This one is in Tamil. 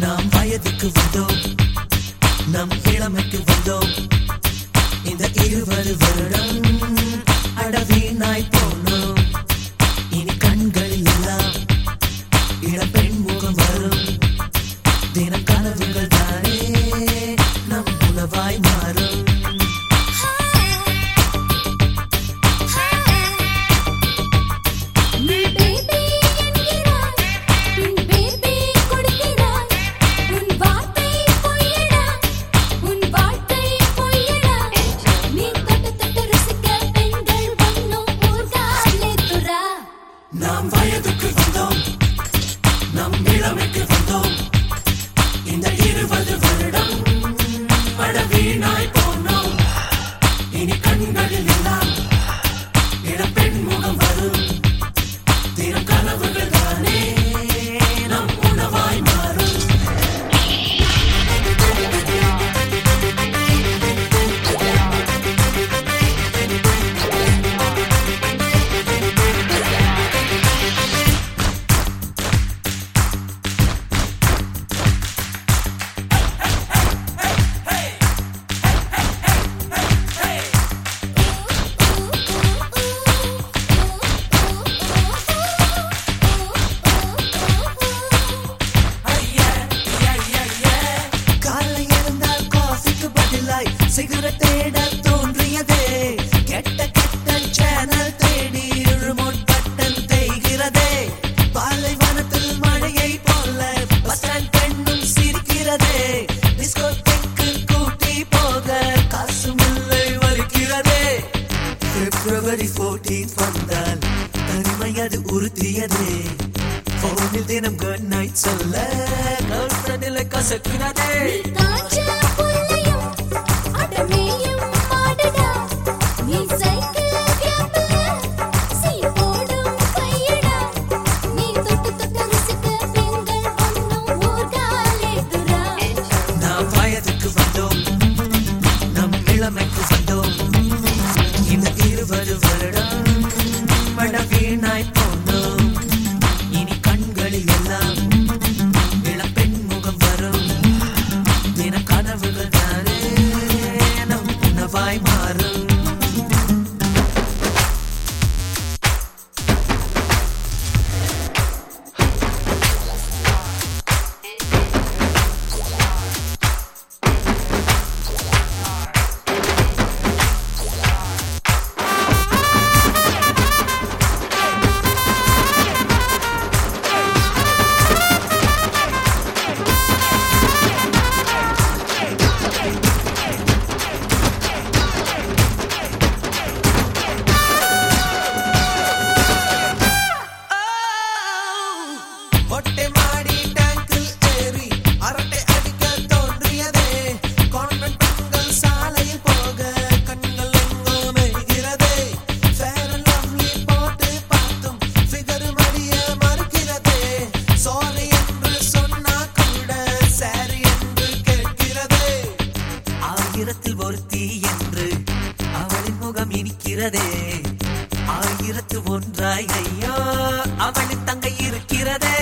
நாம் வயதுக்கு வந்தோம். நம் இளமைக்கு இருபது வருடம் படவீனாய் போனோம். இனி கண்களில் எல்லாம் முகம் வரும். சிகர தேட தோன்றியதே. கெட்ட கெட்ட சேனல் தேடி இழுமோட் பட்டன் தேய்கிறதே பாலைவனத்தில் மழையை போல பஸ் ஸ்டாண்ட் பெண்ணும் சிரிக்கிறதே. டிஸ்கோ தெற்கு கூட்டி போக காசு முல்லை வருகிறதே பிப்ரவரி போர்டீன் வந்தால் தனிமை அது உறுத்தியதே. போனில் தினம் குட் நைட் சொல்ல கசக்குனதே. ஆயிரத்து ஒன்றாய் ஐயோ அவளின் தங்கை இருக்கிறதே.